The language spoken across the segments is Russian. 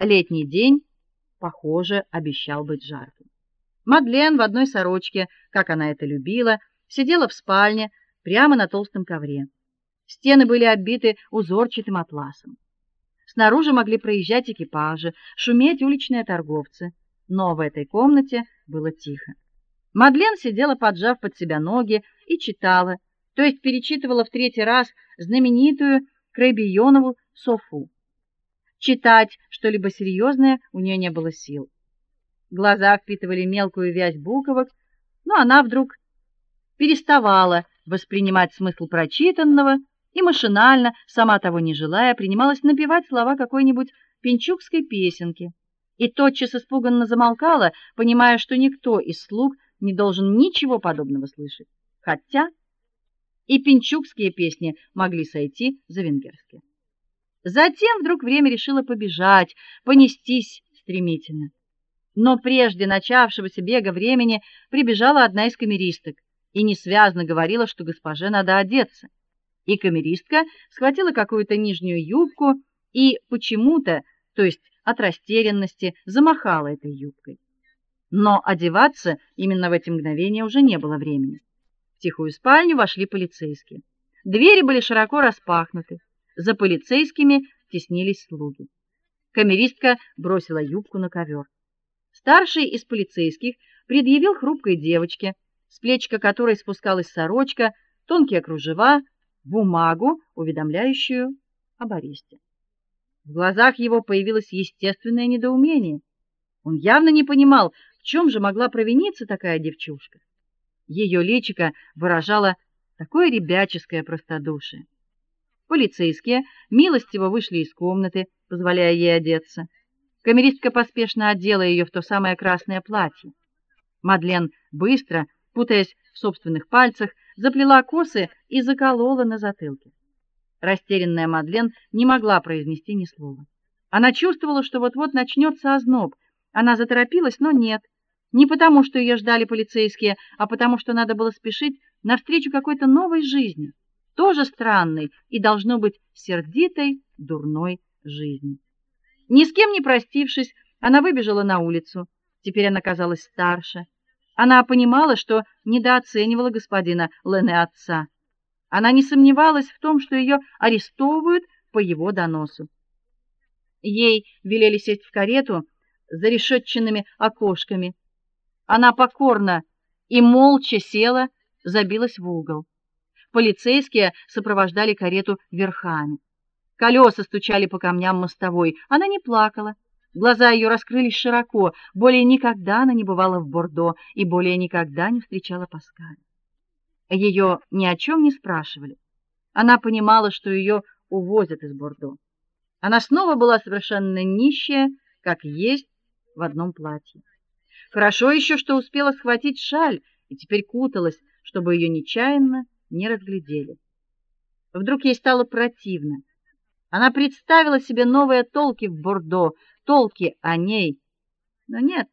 Летний день, похоже, обещал быть жарким. Мадлен в одной сорочке, как она это любила, сидела в спальне прямо на толстом ковре. Стены были оббиты узорчатым атласом. Снаружи могли проезжать экипажи, шуметь уличные торговцы, но в этой комнате было тихо. Мадлен сидела, поджав под себя ноги, и читала, то есть перечитывала в третий раз знаменитую Крейбионову Софу. Читать что-либо серьезное у нее не было сил. Глаза впитывали мелкую вязь буквок, но она вдруг переставала воспринимать смысл прочитанного и машинально, сама того не желая, принималась напевать слова какой-нибудь пинчукской песенки. И тотчас испуганно замолкала, понимая, что никто из слуг не должен ничего подобного слышать. Хотя и пинчукские песни могли сойти за венгерские. Затем вдруг время решило побежать, понестись стремительно. Но прежде начавшегося бега времени прибежала одна из камеристок и несвязно говорила, что госпоже надо одеться. И камеристка схватила какую-то нижнюю юбку и почему-то, то есть от растерянности, замахала этой юбкой. Но одеваться именно в эти мгновения уже не было времени. В тихую спальню вошли полицейские. Двери были широко распахнуты. За полицейскими теснились слуги. Камеристка бросила юбку на ковер. Старший из полицейских предъявил хрупкой девочке, с плечика которой спускалась сорочка, тонкие кружева, бумагу, уведомляющую об аресте. В глазах его появилось естественное недоумение. Он явно не понимал, в чем же могла провиниться такая девчушка. Ее личико выражало такое ребяческое простодушие. Полицейские милостиво вышли из комнаты, позволяя ей одеться. Камеристка поспешно одела ее в то самое красное платье. Мадлен быстро, путаясь в собственных пальцах, заплела косы и заколола на затылке. Растерянная Мадлен не могла произнести ни слова. Она чувствовала, что вот-вот начнется озноб. Она заторопилась, но нет. Не потому, что ее ждали полицейские, а потому, что надо было спешить навстречу какой-то новой жизни тоже странной и должно быть сердитой, дурной жизни. Ни с кем не простившись, она выбежала на улицу. Теперь она казалась старше. Она понимала, что недооценивала господина Лене отца. Она не сомневалась в том, что ее арестовывают по его доносу. Ей велели сесть в карету с зарешетченными окошками. Она покорно и молча села, забилась в угол. Полицейские сопровождали карету верхами. Колеса стучали по камням мостовой. Она не плакала. Глаза ее раскрылись широко. Более никогда она не бывала в Бордо и более никогда не встречала Паскаля. Ее ни о чем не спрашивали. Она понимала, что ее увозят из Бордо. Она снова была совершенно нищая, как есть, в одном платье. Хорошо еще, что успела схватить шаль и теперь куталась, чтобы ее нечаянно не разглядели. Вдруг ей стало противно. Она представила себе новые толки в Бордо, толки о ней. Но нет,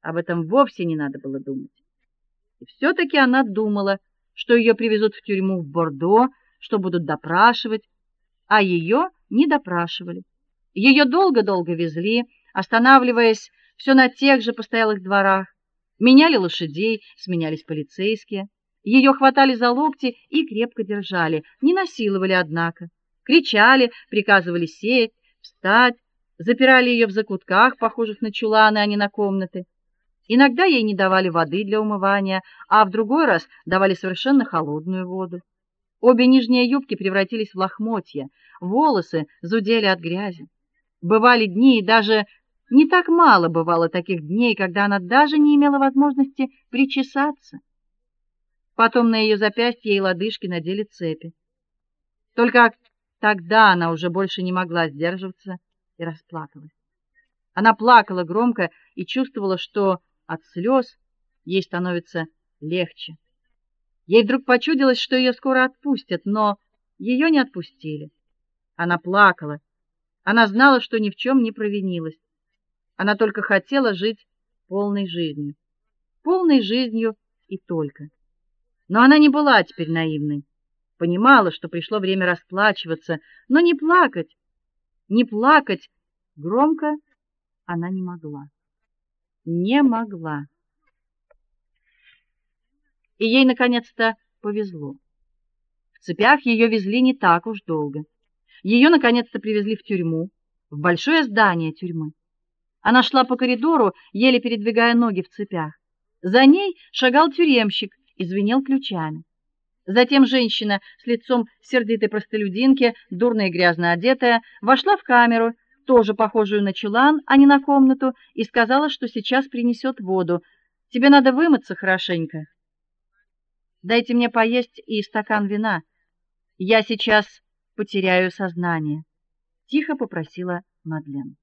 об этом вовсе не надо было думать. И все таки она думала, что ее привезут в тюрьму в Бордо, что будут допрашивать, а ее не допрашивали. Ее долго-долго везли, останавливаясь все на тех же постоялых дворах. Меняли лошадей, сменялись полицейские. Ее хватали за локти и крепко держали, не насиловали однако. Кричали, приказывали сесть, встать, запирали ее в закутках, похожих на чуланы, а не на комнаты. Иногда ей не давали воды для умывания, а в другой раз давали совершенно холодную воду. Обе нижние юбки превратились в лохмотья, волосы зудели от грязи. Бывали дни, и даже не так мало бывало таких дней, когда она даже не имела возможности причесаться. Потом на ее запястье и лодыжки надели цепи. Только тогда она уже больше не могла сдерживаться и расплакалась. Она плакала громко и чувствовала, что от слез ей становится легче. Ей вдруг почудилось, что ее скоро отпустят, но ее не отпустили. Она плакала. Она знала, что ни в чем не провинилась. Она только хотела жить полной жизнью. Полной жизнью и только. Но она не была теперь наивной. Понимала, что пришло время расплачиваться, но не плакать. Не плакать громко она не могла. Не могла. И ей наконец-то повезло. В цепях ее везли не так уж долго. Ее наконец-то привезли в тюрьму, в большое здание тюрьмы. Она шла по коридору, еле передвигая ноги в цепях. За ней шагал тюремщик и звенел ключами. Затем женщина с лицом сердитой простолюдинки, дурно и грязно одетая, вошла в камеру, тоже похожую на чулан, а не на комнату, и сказала, что сейчас принесет воду. Тебе надо вымыться хорошенько. Дайте мне поесть и стакан вина. Я сейчас потеряю сознание, тихо попросила Мадлен.